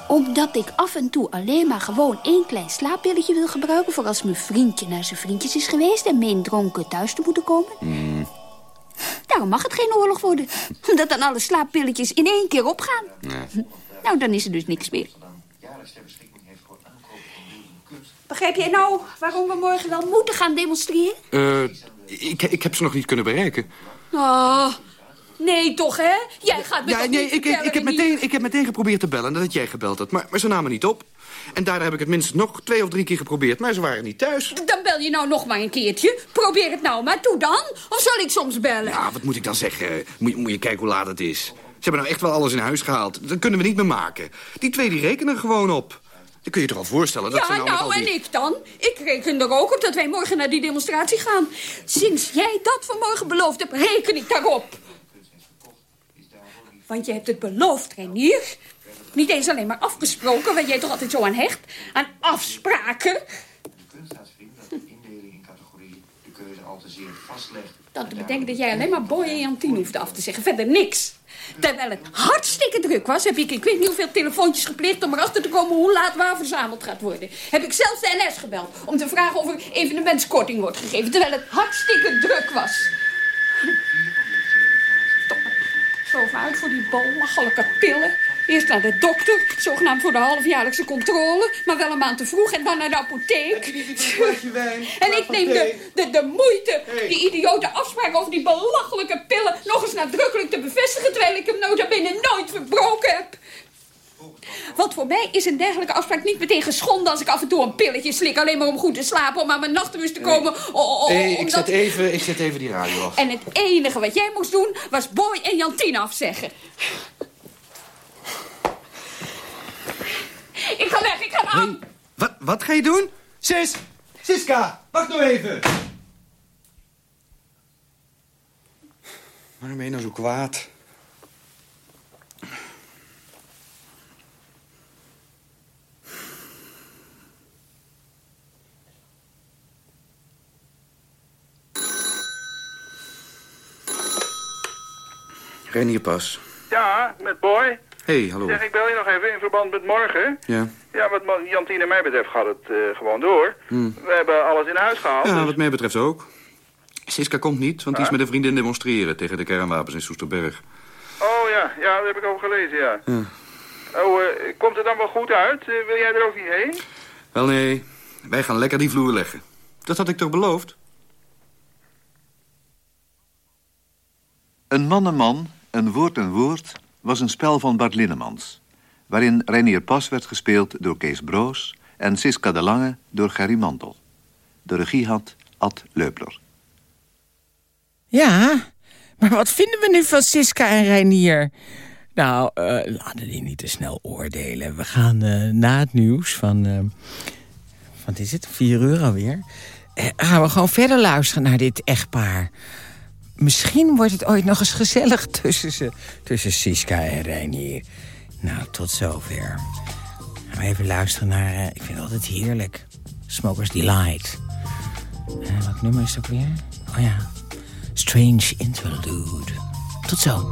omdat ik af en toe alleen maar gewoon één klein slaappilletje wil gebruiken... voor als mijn vriendje naar zijn vriendjes is geweest... en meent dronken thuis te moeten komen... Mm, daarom mag het geen oorlog worden. Dat dan alle slaappilletjes in één keer opgaan. nee. Nou, dan is er dus niks meer. Begrijp jij nou waarom we morgen wel moeten gaan demonstreren? Eh, ik, ik heb ze nog niet kunnen bereiken. Oh, Nee, toch, hè? Jij gaat me Ja, nee, niet ik, ik, heb meteen, ik heb meteen geprobeerd te bellen nadat jij gebeld had. Maar, maar ze namen niet op. En daarna heb ik het minstens nog twee of drie keer geprobeerd. Maar ze waren niet thuis. Dan bel je nou nog maar een keertje. Probeer het nou maar toe dan. Of zal ik soms bellen? Ja, wat moet ik dan zeggen? Moet, je- moet je kijken hoe laat het is. Ze hebben nou echt wel alles in huis gehaald. Dat kunnen we niet meer maken. Die twee die rekenen er gewoon op. Dan kun je je toch al voorstellen dat ja, ze nou, nou, die... en ik dan? Ik reken er ook op dat wij morgen naar die demonstratie gaan. Sinds jij dat vanmorgen beloofd hebt, reken ik daarop. Want je hebt het beloofd, Renier. Niet eens alleen maar afgesproken, waar jij toch altijd zo aan hecht. Aan afspraken. de keuze al te zeer vastlegt. Dat betekent dat jij alleen maar Boy en Jantien hoeft af te zeggen. Verder niks. Terwijl het hartstikke druk was, heb ik ik weet niet hoeveel telefoontjes gepleegd... om erachter te komen hoe laat waar verzameld gaat worden. Heb ik zelfs de NS gebeld om te vragen of er evenementskorting wordt gegeven... terwijl het hartstikke druk was. Zo uit voor die belachelijke pillen. Eerst naar de dokter, zogenaamd voor de halfjaarlijkse controle... maar wel een maand te vroeg en dan naar de apotheek. En ik neem de, de, de moeite die idiote afspraak over die belachelijke pillen... nog eens nadrukkelijk te bevestigen... terwijl ik hem nota bene nooit verbroken heb. Want voor mij is een dergelijke afspraak niet meteen geschonden... als ik af en toe een pilletje slik, alleen maar om goed te slapen... om aan mijn nachtrust te komen. o- o- o- Hey, ik, omdat- zet even, ik zet even die radio af. En het enige wat jij moest doen, was Boy en Jantien afzeggen. Ik ga weg, ik ga Am. Wat, wat ga je doen? Sis! Siska, wacht nou even! Waarom ben je nou zo kwaad? Renier Pas. Ja, met Boy. Hey, hallo. Zeg, ik bel je nog even in verband met morgen. Ja. Ja, wat Jantien en mij betreft gaat het eh, gewoon door. Hm. We hebben alles in huis gehaald. Ja, dus- wat mij betreft ook. Siska komt niet, want die is met een vriendin demonstreren... tegen de kernwapens in Soesterberg. Oh ja, ja, daar heb ik over gelezen, ja. Ja. Oh, eh, komt het dan wel goed uit? Eh, wil jij er ook niet heen? Wel nee, wij gaan lekker die vloer leggen. Dat had ik toch beloofd? Een man een man, een woord een woord, was een spel van Bart Linnemans... waarin Reinier Pas werd gespeeld door Kees Broos... en Siska de Lange door Gerry Mantel. De regie had Ad Leupler. Ja, maar wat vinden we nu van Siska en Reinier? Nou, eh, laten die niet te snel oordelen. We gaan eh, na het nieuws van... eh wat is het? 4 euro weer. Gaan we gewoon verder luisteren naar dit echtpaar. Misschien wordt het ooit nog eens gezellig tussen ze. Tussen Siska en Reinier. Nou, tot zover. We even luisteren naar... Eh, ik vind het altijd heerlijk. Smokers Delight. Eh, uh, wat nummer is dat weer? Oh ja. Strange Interlude. Tot zo.